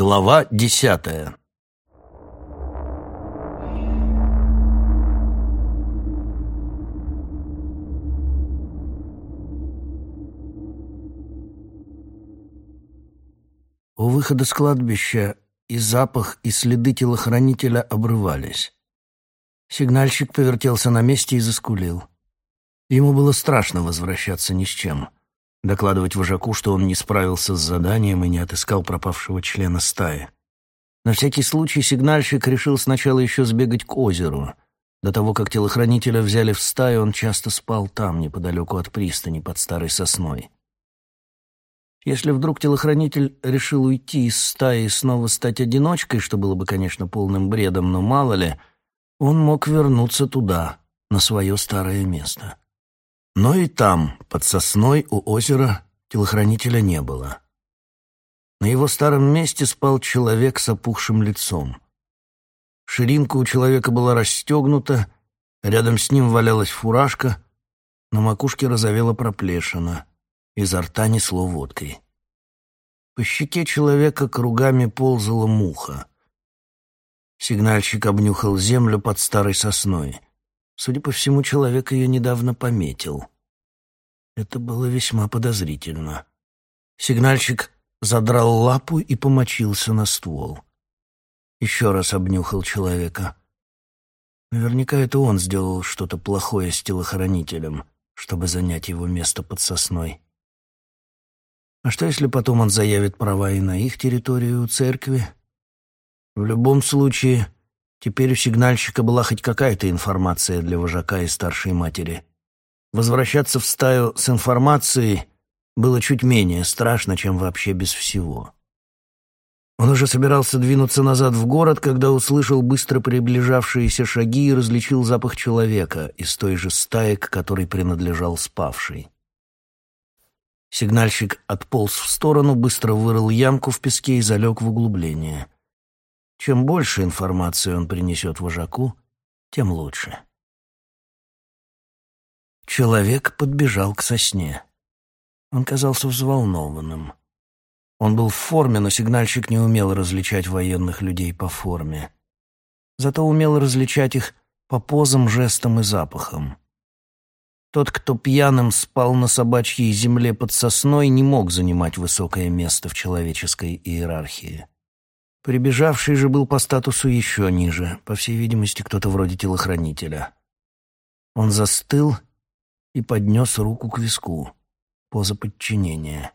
Глава десятая У выхода с кладбища и запах, и следы телохранителя обрывались. Сигнальщик повертелся на месте и заскулил. Ему было страшно возвращаться ни с чем. Докладывать вожаку, что он не справился с заданием и не отыскал пропавшего члена стаи. На всякий случай сигнальщик решил сначала еще сбегать к озеру. До того, как телохранителя взяли в стаю, он часто спал там, неподалеку от пристани, под старой сосной. Если вдруг телохранитель решил уйти из стаи и снова стать одиночкой, что было бы, конечно, полным бредом, но мало ли, он мог вернуться туда, на свое старое место. Но и там, под сосной у озера, телохранителя не было. На его старом месте спал человек с опухшим лицом. Ширинка у человека была расстегнута, рядом с ним валялась фуражка, на макушке разовела проплешина — изо рта несло водкой. По щеке человека кругами ползала муха. Сигнальщик обнюхал землю под старой сосной. Судя по всему, человек ее недавно пометил. Это было весьма подозрительно. Сигнальщик задрал лапу и помочился на ствол. Еще раз обнюхал человека. Наверняка это он сделал что-то плохое с телохранителем, чтобы занять его место под сосной. А что, если потом он заявит права и на их территорию церкви? В любом случае, теперь у сигнальщика была хоть какая-то информация для вожака и старшей матери. Возвращаться в стаю с информацией было чуть менее страшно, чем вообще без всего. Он уже собирался двинуться назад в город, когда услышал быстро приближавшиеся шаги и различил запах человека из той же стаи, к которой принадлежал спавший. Сигнальщик отполз в сторону, быстро вырыл ямку в песке и залег в углубление. Чем больше информации он принесет вожаку, тем лучше. Человек подбежал к сосне. Он казался взволнованным. Он был в форме, но сигнальщик не умел различать военных людей по форме. Зато умел различать их по позам, жестам и запахам. Тот, кто пьяным спал на собачьей земле под сосной, не мог занимать высокое место в человеческой иерархии. Прибежавший же был по статусу еще ниже, по всей видимости, кто-то вроде телохранителя. Он застыл и поднес руку к виску. Поза подчинения.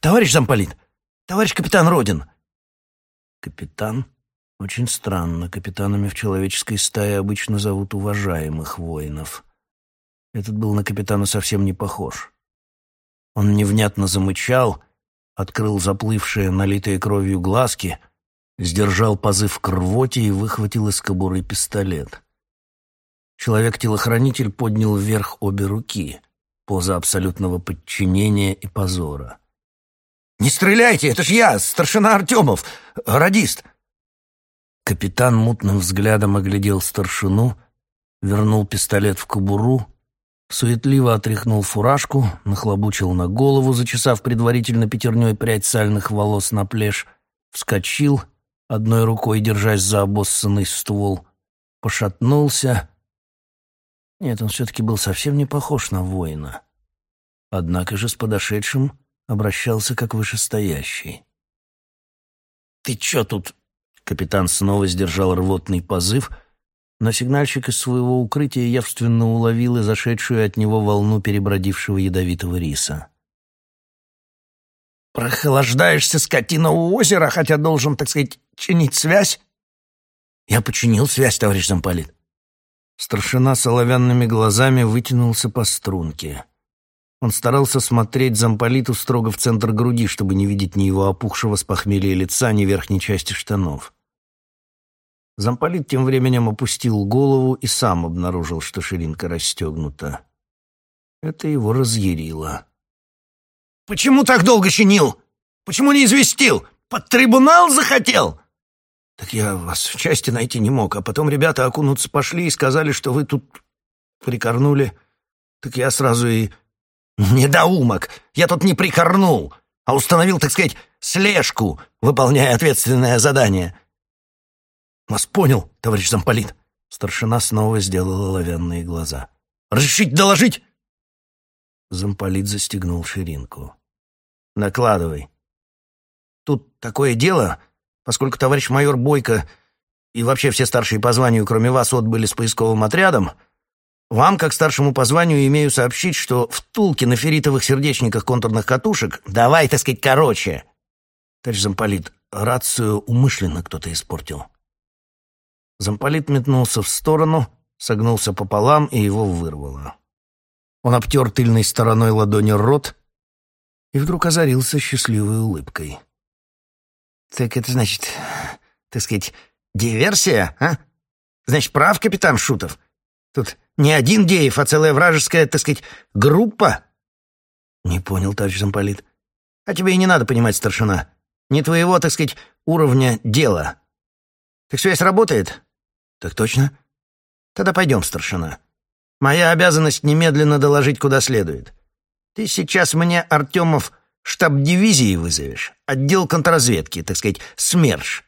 «Товарищ замполит! Товарищ капитан Родин!» «Капитан?» Очень странно. Капитанами в человеческой стае обычно зовут уважаемых воинов. Этот был на капитана совсем не похож. Он невнятно замычал, открыл заплывшие, налитые кровью глазки, сдержал позыв к рвоте и выхватил из кобуры пистолет. Человек-телохранитель поднял вверх обе руки, поза абсолютного подчинения и позора. «Не стреляйте, это ж я, старшина Артемов, радист!» Капитан мутным взглядом оглядел старшину, вернул пистолет в кобуру суетливо отряхнул фуражку, нахлобучил на голову, зачесав предварительно пятерней прядь сальных волос на плешь, вскочил, одной рукой держась за обоссанный ствол, пошатнулся. Нет, он все-таки был совсем не похож на воина. Однако же с подошедшим обращался как вышестоящий. «Ты че тут?» Капитан снова сдержал рвотный позыв — но сигнальщик из своего укрытия явственно уловил и зашедшую от него волну перебродившего ядовитого риса. «Прохлаждаешься, скотина, у озера, хотя должен, так сказать, чинить связь?» «Я починил связь, товарищ замполит». Старшина с оловянными глазами вытянулся по струнке. Он старался смотреть замполиту строго в центр груди, чтобы не видеть ни его опухшего с похмелья лица, ни верхней части штанов. Замполит тем временем опустил голову и сам обнаружил, что ширинка расстегнута. Это его разъярило. «Почему так долго чинил? Почему не известил? Под трибунал захотел?» «Так я вас в части найти не мог, а потом ребята окунуться пошли и сказали, что вы тут прикорнули. Так я сразу и...» «Недоумок! Я тут не прикорнул! а установил, так сказать, слежку, выполняя ответственное задание. Вас понял, товарищ замполит. Старшина снова сделала оловянные глаза. «Разрешить доложить?» Замполит застегнул ширинку. «Накладывай. Тут такое дело, поскольку товарищ майор Бойко и вообще все старшие по званию, кроме вас, отбыли с поисковым отрядом, вам, как старшему по званию, имею сообщить, что втулки на ферритовых сердечниках контурных катушек... Давай, так сказать, короче!» Товарищ замполит, рацию умышленно кто-то испортил. Замполит метнулся в сторону, согнулся пополам, и его вырвало. Он обтер тыльной стороной ладони рот и вдруг озарился счастливой улыбкой. «Так это значит, так сказать, диверсия, а? Значит, прав капитан Шутов? Тут не один Деев, а целая вражеская, так сказать, группа?» «Не понял, товарищ замполит. А тебе и не надо понимать, старшина. Не твоего, так сказать, уровня дела. Так связь работает?» «Так точно?» «Тогда пойдем, старшина. Моя обязанность немедленно доложить куда следует. Ты сейчас мне, Артемов, штаб дивизии вызовешь, отдел контрразведки, так сказать, СМЕРШ».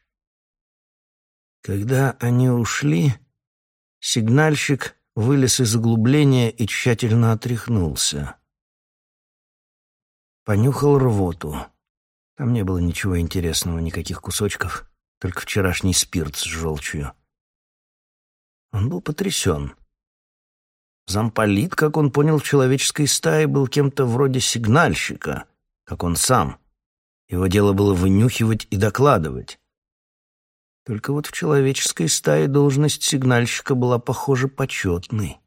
Когда они ушли, сигнальщик вылез из углубления и тщательно отряхнулся. Понюхал рвоту. Там не было ничего интересного, никаких кусочков, только вчерашний спирт с желчью. Он был потрясен. Замполит, как он понял, в человеческой стае был кем-то вроде сигнальщика, как он сам. Его дело было вынюхивать и докладывать. Только вот в человеческой стае должность сигнальщика была, похоже, почетной.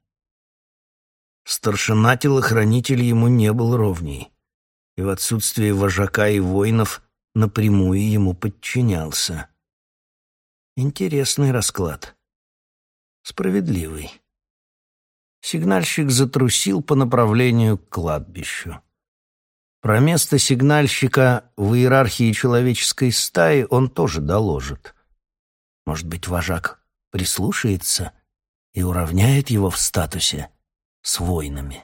Старшина-телохранитель ему не был ровней, и в отсутствие вожака и воинов напрямую ему подчинялся. Интересный расклад. Справедливый. Сигнальщик затрусил по направлению к кладбищу. Про место сигнальщика в иерархии человеческой стаи он тоже доложит. Может быть, вожак прислушается и уравняет его в статусе с воинами.